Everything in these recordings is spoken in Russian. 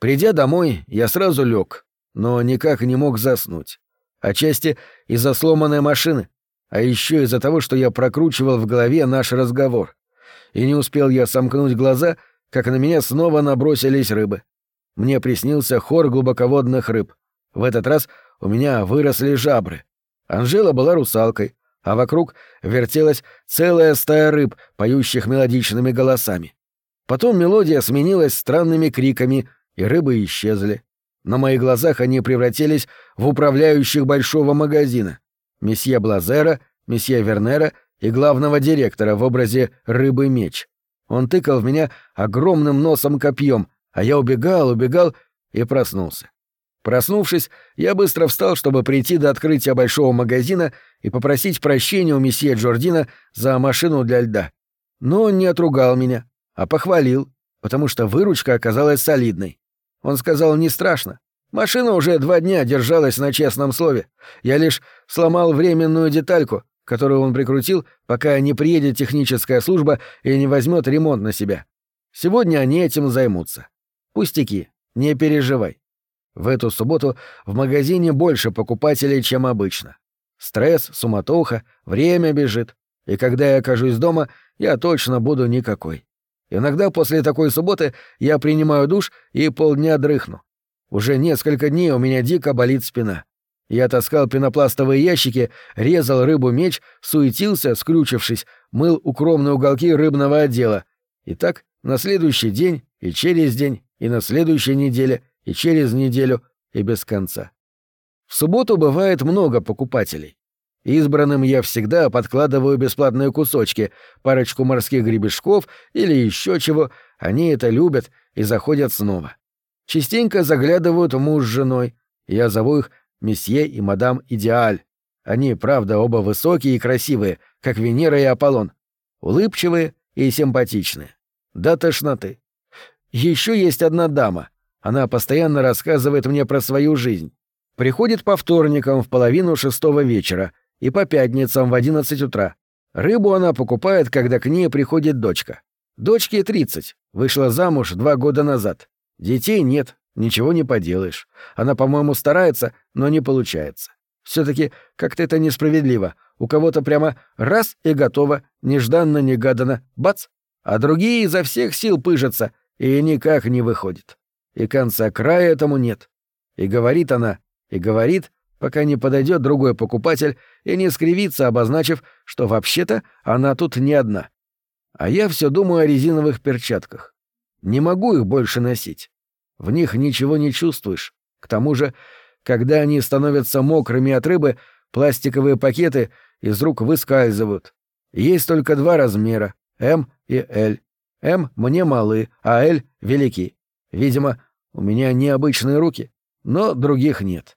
Придя домой, я сразу лег, но никак не мог заснуть. Отчасти из-за сломанной машины, а еще из-за того, что я прокручивал в голове наш разговор. И не успел я сомкнуть глаза, как на меня снова набросились рыбы. Мне приснился хор глубоководных рыб. В этот раз у меня выросли жабры. Анжела была русалкой, а вокруг вертелась целая стая рыб, поющих мелодичными голосами. Потом мелодия сменилась странными криками, и рыбы исчезли. На моих глазах они превратились в управляющих большого магазина. Месье Блазера, месье Вернера и главного директора в образе рыбы-меч. Он тыкал в меня огромным носом копьем, а я убегал, убегал и проснулся. Проснувшись, я быстро встал, чтобы прийти до открытия большого магазина и попросить прощения у месье Джордина за машину для льда. Но он не отругал меня, а похвалил, потому что выручка оказалась солидной. Он сказал, не страшно. Машина уже два дня держалась на честном слове. Я лишь сломал временную детальку, которую он прикрутил, пока не приедет техническая служба и не возьмет ремонт на себя. Сегодня они этим займутся. Пустяки, не переживай. В эту субботу в магазине больше покупателей, чем обычно. Стресс, суматоха, время бежит. И когда я окажусь дома, я точно буду никакой. Иногда после такой субботы я принимаю душ и полдня дрыхну. Уже несколько дней у меня дико болит спина. Я таскал пенопластовые ящики, резал рыбу-меч, суетился, скрючившись, мыл укромные уголки рыбного отдела. И так на следующий день, и через день, и на следующей неделе, и через неделю, и без конца. В субботу бывает много покупателей. Избранным я всегда подкладываю бесплатные кусочки, парочку морских гребешков или еще чего, они это любят и заходят снова. Частенько заглядывают муж с женой, я зову их месье и мадам Идеаль. Они, правда, оба высокие и красивые, как Венера и Аполлон, улыбчивые и симпатичные. До тошноты. Еще есть одна дама. Она постоянно рассказывает мне про свою жизнь. Приходит по вторникам в половину шестого вечера — и по пятницам в 11 утра. Рыбу она покупает, когда к ней приходит дочка. Дочке 30, вышла замуж два года назад. Детей нет, ничего не поделаешь. Она, по-моему, старается, но не получается. все таки как-то это несправедливо. У кого-то прямо раз и готово, нежданно-негаданно, бац, а другие изо всех сил пыжатся, и никак не выходит. И конца края этому нет. И говорит она, и говорит, пока не подойдет другой покупатель и не скривится, обозначив, что вообще-то она тут не одна. А я все думаю о резиновых перчатках. Не могу их больше носить. В них ничего не чувствуешь. К тому же, когда они становятся мокрыми от рыбы, пластиковые пакеты из рук выскальзывают. Есть только два размера — М и Л. М мне малы, а Л велики. Видимо, у меня необычные руки, но других нет.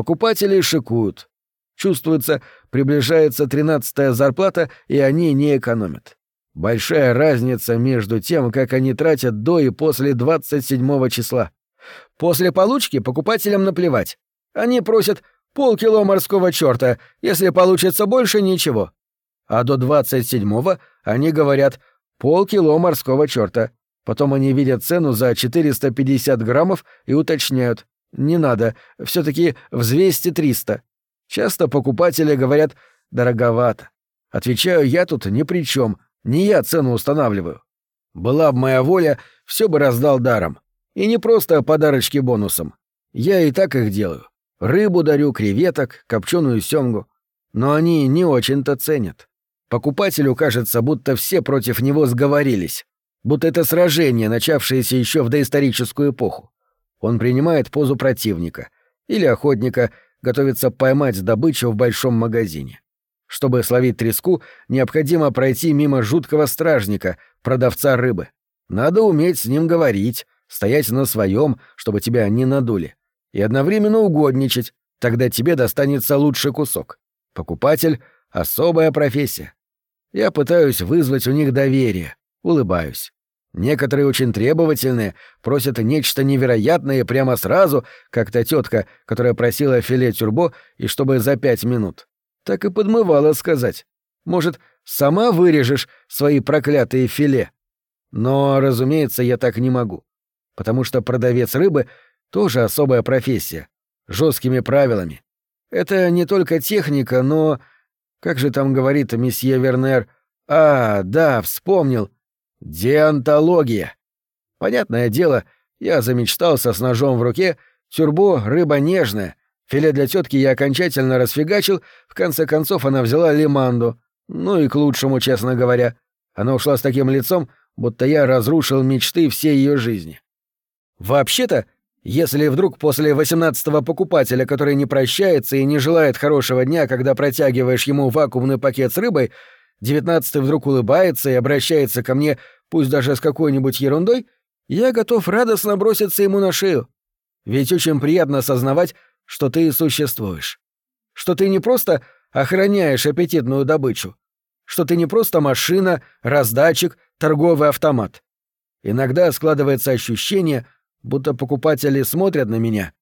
Покупатели шикуют. Чувствуется, приближается тринадцатая зарплата, и они не экономят. Большая разница между тем, как они тратят до и после 27 числа. После получки покупателям наплевать. Они просят полкило морского черта, если получится больше — ничего. А до 27-го они говорят полкило морского черта. Потом они видят цену за 450 граммов и уточняют. Не надо, все таки взвесьте 300. Часто покупатели говорят «дороговато». Отвечаю, я тут ни при чем, не я цену устанавливаю. Была бы моя воля, все бы раздал даром. И не просто подарочки бонусом. Я и так их делаю. Рыбу дарю, креветок, копченую семгу. Но они не очень-то ценят. Покупателю кажется, будто все против него сговорились. Будто это сражение, начавшееся еще в доисторическую эпоху. Он принимает позу противника или охотника, готовится поймать добычу в большом магазине. Чтобы словить треску, необходимо пройти мимо жуткого стражника, продавца рыбы. Надо уметь с ним говорить, стоять на своем, чтобы тебя не надули, и одновременно угодничать, тогда тебе достанется лучший кусок. Покупатель — особая профессия. Я пытаюсь вызвать у них доверие, улыбаюсь. Некоторые очень требовательные, просят нечто невероятное прямо сразу, как та тетка, которая просила филе тюрбо и чтобы за пять минут. Так и подмывала сказать. Может, сама вырежешь свои проклятые филе? Но, разумеется, я так не могу. потому что продавец рыбы — тоже особая профессия, жесткими правилами. Это не только техника, но... Как же там говорит месье Вернер? А, да, вспомнил. Диантология. Понятное дело, я замечтался с ножом в руке, тюрбо — рыба нежная, филе для тетки я окончательно расфигачил, в конце концов она взяла лиманду. Ну и к лучшему, честно говоря. Она ушла с таким лицом, будто я разрушил мечты всей ее жизни. Вообще-то, если вдруг после восемнадцатого покупателя, который не прощается и не желает хорошего дня, когда протягиваешь ему вакуумный пакет с рыбой, девятнадцатый вдруг улыбается и обращается ко мне, пусть даже с какой-нибудь ерундой, я готов радостно броситься ему на шею. Ведь очень приятно осознавать, что ты существуешь. Что ты не просто охраняешь аппетитную добычу, что ты не просто машина, раздатчик, торговый автомат. Иногда складывается ощущение — будто покупатели смотрят на меня.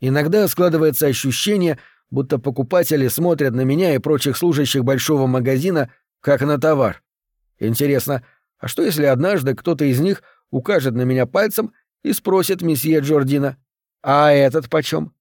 Иногда складывается ощущение, будто покупатели смотрят на меня и прочих служащих большого магазина как на товар. Интересно, а что если однажды кто-то из них укажет на меня пальцем и спросит месье Джордина, «А этот почем?